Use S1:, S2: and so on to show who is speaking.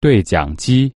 S1: 对讲机。